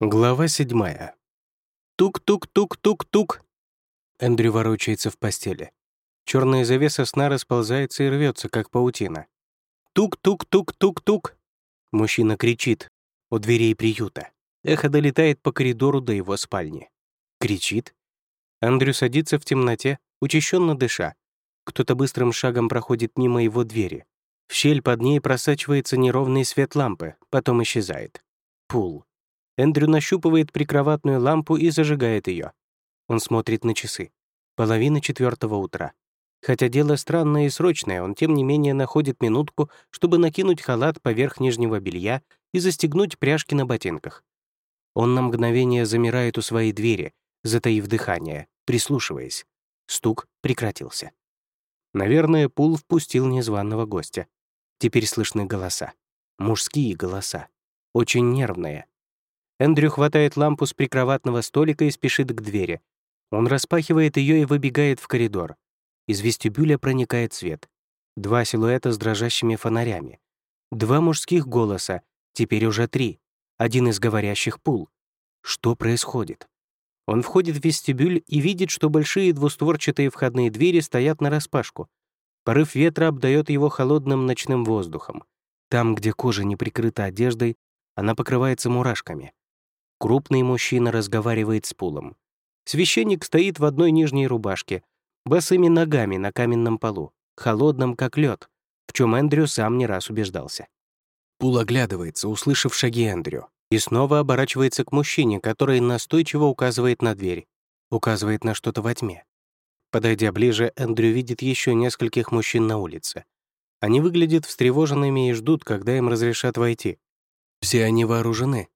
Глава седьмая. Тук-тук-тук-тук-тук. Эндрю ворочается в постели. Черная завеса сна расползается и рвется, как паутина. Тук-тук-тук-тук-тук. Мужчина кричит у дверей приюта. Эхо долетает по коридору до его спальни. Кричит. Эндрю садится в темноте, учащенно дыша. Кто-то быстрым шагом проходит мимо его двери. В щель под ней просачивается неровный свет лампы, потом исчезает. Пул. Эндрю нащупывает прикроватную лампу и зажигает ее. Он смотрит на часы. Половина четвертого утра. Хотя дело странное и срочное, он тем не менее находит минутку, чтобы накинуть халат поверх нижнего белья и застегнуть пряжки на ботинках. Он на мгновение замирает у своей двери, затаив дыхание, прислушиваясь. Стук прекратился. Наверное, Пул впустил незваного гостя. Теперь слышны голоса. Мужские голоса. Очень нервные, Эндрю хватает лампу с прикроватного столика и спешит к двери. Он распахивает ее и выбегает в коридор. Из вестибюля проникает свет. Два силуэта с дрожащими фонарями. Два мужских голоса, теперь уже три. Один из говорящих пул. Что происходит? Он входит в вестибюль и видит, что большие двустворчатые входные двери стоят нараспашку. Порыв ветра обдает его холодным ночным воздухом. Там, где кожа не прикрыта одеждой, она покрывается мурашками. Крупный мужчина разговаривает с Пулом. Священник стоит в одной нижней рубашке, босыми ногами на каменном полу, холодном как лед, в чем Эндрю сам не раз убеждался. Пул оглядывается, услышав шаги Эндрю, и снова оборачивается к мужчине, который настойчиво указывает на дверь, указывает на что-то во тьме. Подойдя ближе, Эндрю видит еще нескольких мужчин на улице. Они выглядят встревоженными и ждут, когда им разрешат войти. Все они вооружены,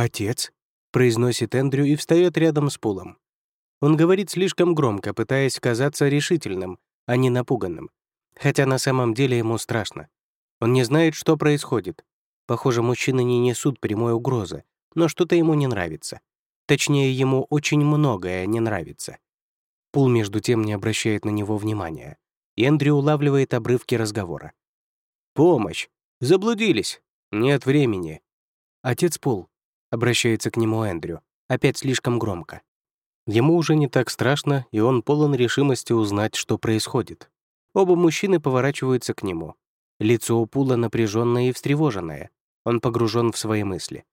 «Отец», — произносит Эндрю и встает рядом с Пулом. Он говорит слишком громко, пытаясь казаться решительным, а не напуганным. Хотя на самом деле ему страшно. Он не знает, что происходит. Похоже, мужчины не несут прямой угрозы, но что-то ему не нравится. Точнее, ему очень многое не нравится. Пул, между тем, не обращает на него внимания. И Эндрю улавливает обрывки разговора. «Помощь! Заблудились! Нет времени!» «Отец Пул, Обращается к нему Эндрю. Опять слишком громко. Ему уже не так страшно, и он полон решимости узнать, что происходит. Оба мужчины поворачиваются к нему. Лицо у Пула напряженное и встревоженное. Он погружен в свои мысли.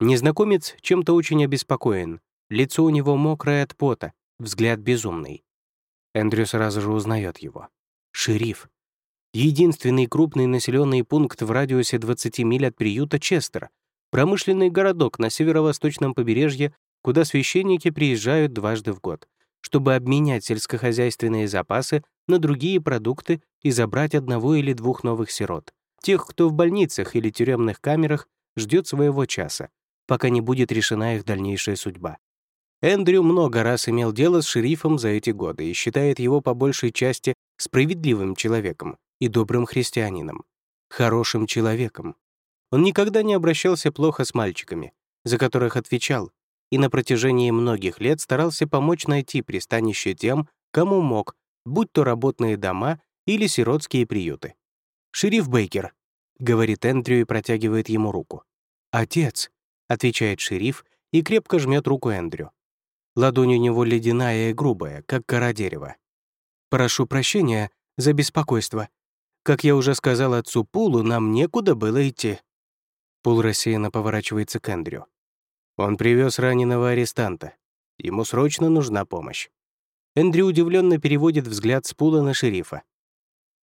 Незнакомец чем-то очень обеспокоен. Лицо у него мокрое от пота, взгляд безумный. Эндрю сразу же узнает его. Шериф. Единственный крупный населенный пункт в радиусе 20 миль от приюта Честера, Промышленный городок на северо-восточном побережье, куда священники приезжают дважды в год, чтобы обменять сельскохозяйственные запасы на другие продукты и забрать одного или двух новых сирот, тех, кто в больницах или тюремных камерах ждет своего часа, пока не будет решена их дальнейшая судьба. Эндрю много раз имел дело с шерифом за эти годы и считает его по большей части справедливым человеком и добрым христианином, хорошим человеком, он никогда не обращался плохо с мальчиками, за которых отвечал, и на протяжении многих лет старался помочь найти пристанище тем, кому мог, будь то работные дома или сиротские приюты. «Шериф Бейкер», — говорит Эндрю и протягивает ему руку. «Отец», — отвечает шериф и крепко жмет руку Эндрю. Ладонь у него ледяная и грубая, как кора дерева. «Прошу прощения за беспокойство. Как я уже сказал отцу Пулу, нам некуда было идти». Пул рассеянно поворачивается к Эндрю. Он привез раненого арестанта. Ему срочно нужна помощь. Эндрю удивленно переводит взгляд с Пула на шерифа.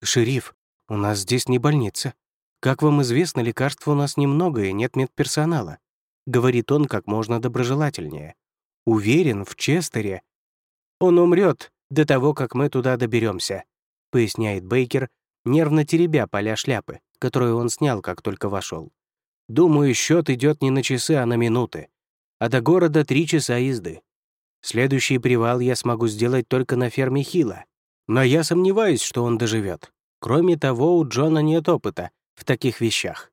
«Шериф, у нас здесь не больница. Как вам известно, лекарств у нас немного и нет медперсонала», — говорит он как можно доброжелательнее. «Уверен, в Честере. Он умрет до того, как мы туда доберемся, поясняет Бейкер, нервно теребя поля шляпы, которую он снял, как только вошел. Думаю, счет идет не на часы, а на минуты. А до города три часа езды. Следующий привал я смогу сделать только на ферме Хила. Но я сомневаюсь, что он доживет. Кроме того, у Джона нет опыта в таких вещах.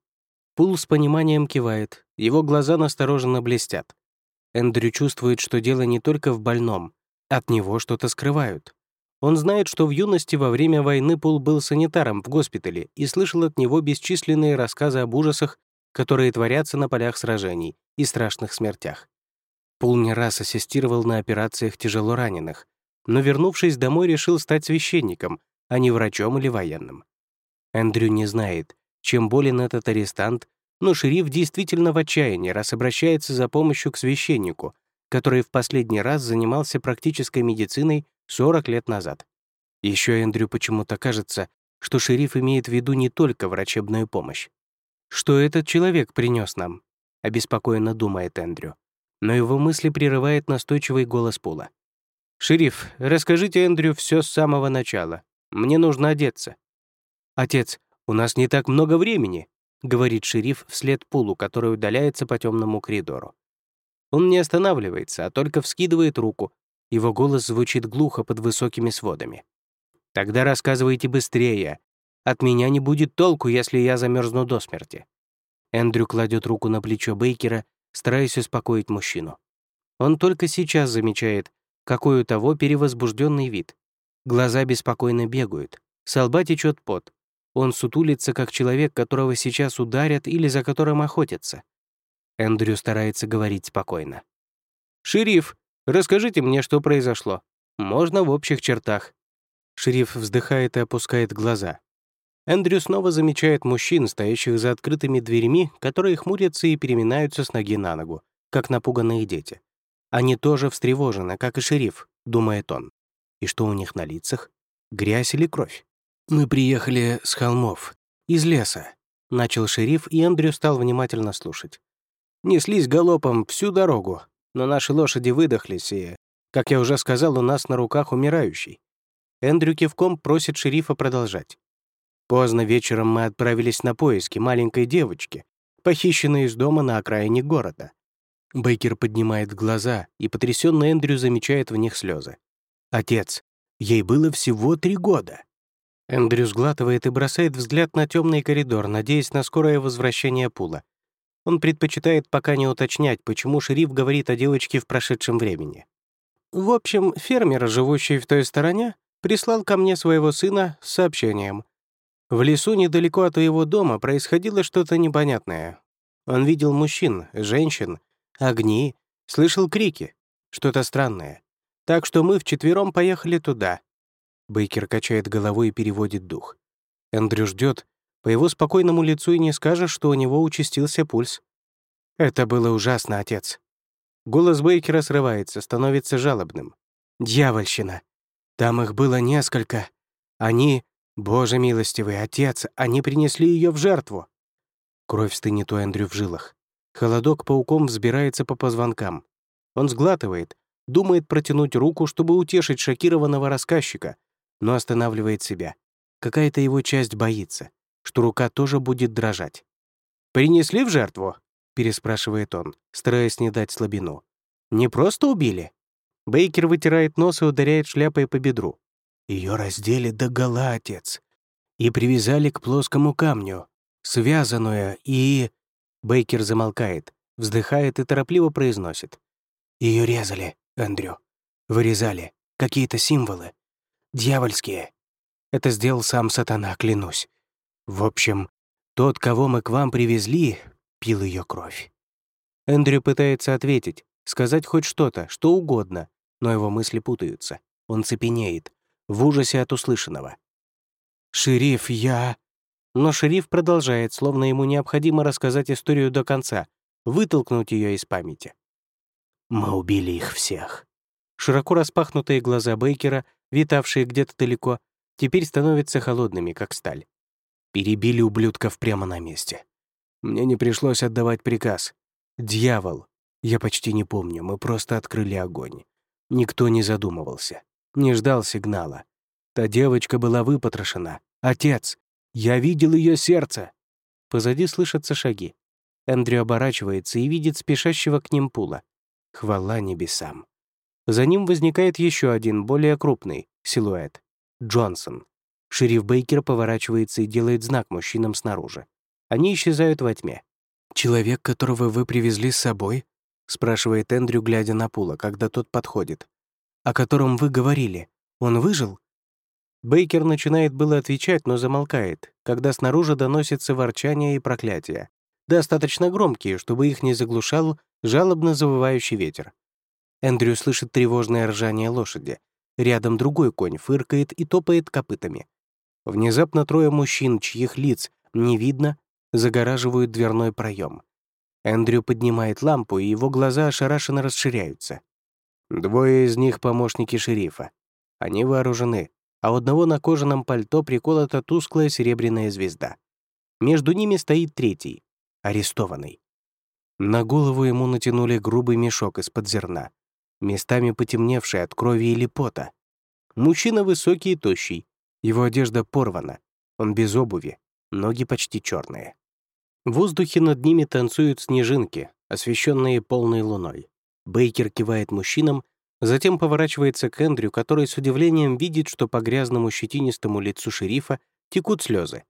Пул с пониманием кивает, его глаза настороженно блестят. Эндрю чувствует, что дело не только в больном, от него что-то скрывают. Он знает, что в юности во время войны Пул был санитаром в госпитале и слышал от него бесчисленные рассказы об ужасах, которые творятся на полях сражений и страшных смертях. Пул не раз ассистировал на операциях тяжело раненых, но, вернувшись домой, решил стать священником, а не врачом или военным. Эндрю не знает, чем болен этот арестант, но шериф действительно в отчаянии, раз обращается за помощью к священнику, который в последний раз занимался практической медициной 40 лет назад. Еще Эндрю почему-то кажется, что шериф имеет в виду не только врачебную помощь. «Что этот человек принес нам?» — обеспокоенно думает Эндрю. Но его мысли прерывает настойчивый голос Пула. «Шериф, расскажите Эндрю все с самого начала. Мне нужно одеться». «Отец, у нас не так много времени», — говорит шериф вслед Пулу, который удаляется по темному коридору. Он не останавливается, а только вскидывает руку. Его голос звучит глухо под высокими сводами. «Тогда рассказывайте быстрее. От меня не будет толку, если я замерзну до смерти». Эндрю кладет руку на плечо Бейкера, стараясь успокоить мужчину. Он только сейчас замечает, какой у того перевозбужденный вид. Глаза беспокойно бегают, с лба течет пот. Он сутулится, как человек, которого сейчас ударят или за которым охотятся. Эндрю старается говорить спокойно. «Шериф, расскажите мне, что произошло. Можно в общих чертах». Шериф вздыхает и опускает глаза. Эндрю снова замечает мужчин, стоящих за открытыми дверьми, которые хмурятся и переминаются с ноги на ногу, как напуганные дети. Они тоже встревожены, как и шериф, думает он. И что у них на лицах? Грязь или кровь? «Мы приехали с холмов, из леса», — начал шериф, и Эндрю стал внимательно слушать. «Неслись галопом всю дорогу, но наши лошади выдохлись, и, как я уже сказал, у нас на руках умирающий». Эндрю кивком просит шерифа продолжать. Поздно вечером мы отправились на поиски маленькой девочки, похищенной из дома на окраине города. Бейкер поднимает глаза, и потрясённый Эндрю замечает в них слезы. «Отец, ей было всего три года». Эндрю сглатывает и бросает взгляд на темный коридор, надеясь на скорое возвращение Пула. Он предпочитает пока не уточнять, почему шериф говорит о девочке в прошедшем времени. В общем, фермер, живущий в той стороне, прислал ко мне своего сына с сообщением. В лесу недалеко от его дома происходило что-то непонятное. Он видел мужчин, женщин огни, слышал крики, что-то странное. Так что мы вчетвером поехали туда. Бейкер качает головой и переводит дух. Эндрю ждет. По его спокойному лицу и не скажешь, что у него участился пульс. Это было ужасно, отец. Голос Бейкера срывается, становится жалобным. Дьявольщина. Там их было несколько. Они, боже милостивый, отец, они принесли ее в жертву. Кровь стынет у Эндрю в жилах. Холодок пауком взбирается по позвонкам. Он сглатывает, думает протянуть руку, чтобы утешить шокированного рассказчика, но останавливает себя. Какая-то его часть боится, что рука тоже будет дрожать. «Принесли в жертву?» — переспрашивает он, стараясь не дать слабину. «Не просто убили?» Бейкер вытирает нос и ударяет шляпой по бедру. Ее раздели до гола, отец, и привязали к плоскому камню, связанную и... Бейкер замолкает, вздыхает и торопливо произносит. Ее резали, Эндрю. Вырезали. Какие-то символы. Дьявольские. Это сделал сам сатана, клянусь. В общем, тот, кого мы к вам привезли, пил ее кровь. Эндрю пытается ответить, сказать хоть что-то, что угодно, но его мысли путаются. Он цепенеет, в ужасе от услышанного. «Шериф, я...» Но шериф продолжает, словно ему необходимо рассказать историю до конца, вытолкнуть ее из памяти. «Мы убили их всех». Широко распахнутые глаза Бейкера, витавшие где-то далеко, теперь становятся холодными, как сталь. Перебили ублюдков прямо на месте. Мне не пришлось отдавать приказ. Дьявол. Я почти не помню, мы просто открыли огонь. Никто не задумывался, не ждал сигнала. Та девочка была выпотрошена. Отец, я видел ее сердце!» Позади слышатся шаги. Эндрю оборачивается и видит спешащего к ним пула. Хвала небесам. За ним возникает еще один, более крупный, силуэт. Джонсон. Шериф Бейкер поворачивается и делает знак мужчинам снаружи. Они исчезают во тьме. «Человек, которого вы привезли с собой?» — спрашивает Эндрю, глядя на Пула, когда тот подходит. «О котором вы говорили. Он выжил?» Бейкер начинает было отвечать, но замолкает, когда снаружи доносится ворчание и проклятие. достаточно громкие, чтобы их не заглушал жалобно завывающий ветер. Эндрю слышит тревожное ржание лошади. Рядом другой конь фыркает и топает копытами. Внезапно трое мужчин, чьих лиц не видно, загораживают дверной проем. Эндрю поднимает лампу, и его глаза ошарашенно расширяются. Двое из них — помощники шерифа. Они вооружены, а у одного на кожаном пальто приколота тусклая серебряная звезда. Между ними стоит третий, арестованный. На голову ему натянули грубый мешок из-под зерна, местами потемневший от крови или пота. Мужчина высокий и тощий, его одежда порвана, он без обуви, ноги почти черные. В воздухе над ними танцуют снежинки, освещенные полной луной. Бейкер кивает мужчинам, затем поворачивается к Эндрю, который с удивлением видит, что по грязному щетинистому лицу шерифа текут слезы.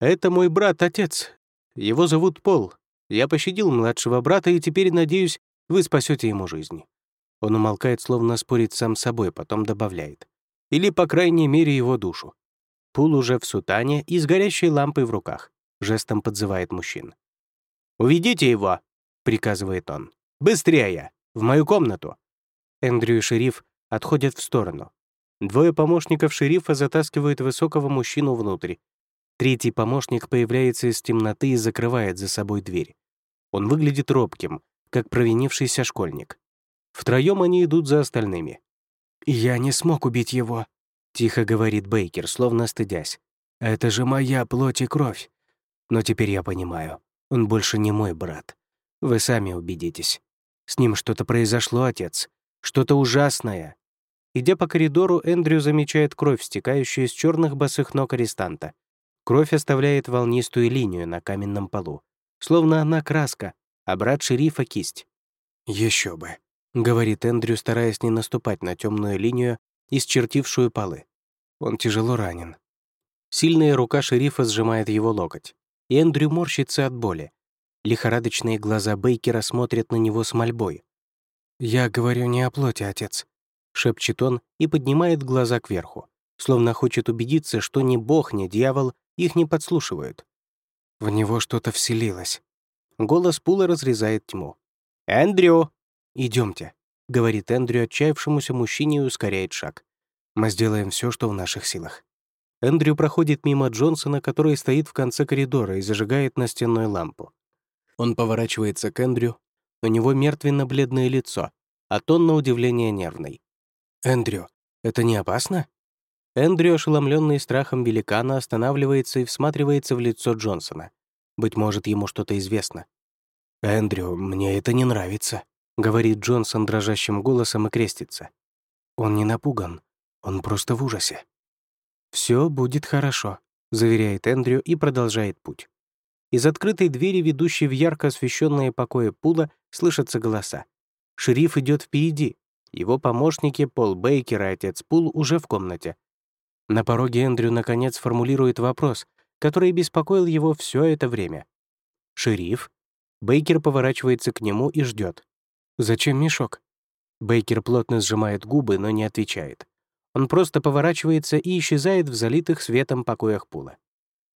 «Это мой брат, отец. Его зовут Пол. Я пощадил младшего брата, и теперь, надеюсь, вы спасете ему жизнь». Он умолкает, словно спорит сам с собой, потом добавляет. Или, по крайней мере, его душу. Пул уже в сутане и с горящей лампой в руках. Жестом подзывает мужчин. «Уведите его!» — приказывает он. «Быстрее! В мою комнату!» Эндрю и шериф отходят в сторону. Двое помощников шерифа затаскивают высокого мужчину внутрь. Третий помощник появляется из темноты и закрывает за собой дверь. Он выглядит робким, как провинившийся школьник. Втроем они идут за остальными. «Я не смог убить его», — тихо говорит Бейкер, словно стыдясь. «Это же моя плоть и кровь. Но теперь я понимаю, он больше не мой брат. Вы сами убедитесь. С ним что-то произошло, отец. Что-то ужасное». Идя по коридору, Эндрю замечает кровь, стекающую из черных босых ног арестанта. Кровь оставляет волнистую линию на каменном полу, словно она краска, а брат шерифа — кисть. Еще бы», — говорит Эндрю, стараясь не наступать на темную линию, исчертившую полы. Он тяжело ранен. Сильная рука шерифа сжимает его локоть. И Эндрю морщится от боли. Лихорадочные глаза Бейкера смотрят на него с мольбой. «Я говорю не о плоти, отец», — шепчет он и поднимает глаза кверху, словно хочет убедиться, что ни бог, ни дьявол их не подслушивают. В него что-то вселилось. Голос Пула разрезает тьму. «Эндрю!» Идемте, говорит Эндрю отчаявшемуся мужчине и ускоряет шаг. «Мы сделаем все, что в наших силах». Эндрю проходит мимо Джонсона, который стоит в конце коридора и зажигает настенную лампу. Он поворачивается к Эндрю. У него мертвенно-бледное лицо, а тон на удивление нервный. «Эндрю, это не опасно?» Эндрю, ошеломленный страхом великана, останавливается и всматривается в лицо Джонсона. Быть может, ему что-то известно. «Эндрю, мне это не нравится», говорит Джонсон дрожащим голосом и крестится. Он не напуган, он просто в ужасе. Все будет хорошо», — заверяет Эндрю и продолжает путь. Из открытой двери, ведущей в ярко освещенные покои Пула, слышатся голоса. Шериф идет впереди. Его помощники Пол Бейкер и отец Пул уже в комнате. На пороге Эндрю наконец формулирует вопрос, который беспокоил его все это время. «Шериф?» Бейкер поворачивается к нему и ждет. «Зачем мешок?» Бейкер плотно сжимает губы, но не отвечает. Он просто поворачивается и исчезает в залитых светом покоях Пула.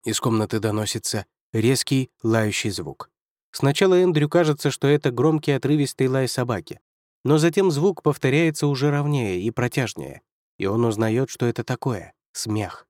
Из комнаты доносится резкий, лающий звук. Сначала Эндрю кажется, что это громкий отрывистый лай собаки, но затем звук повторяется уже ровнее и протяжнее, и он узнает, что это такое — смех.